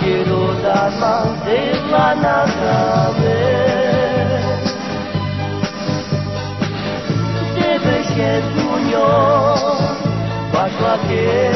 Quiero dar más de la nada vez. De Vejez Muñoz, bajo aquel.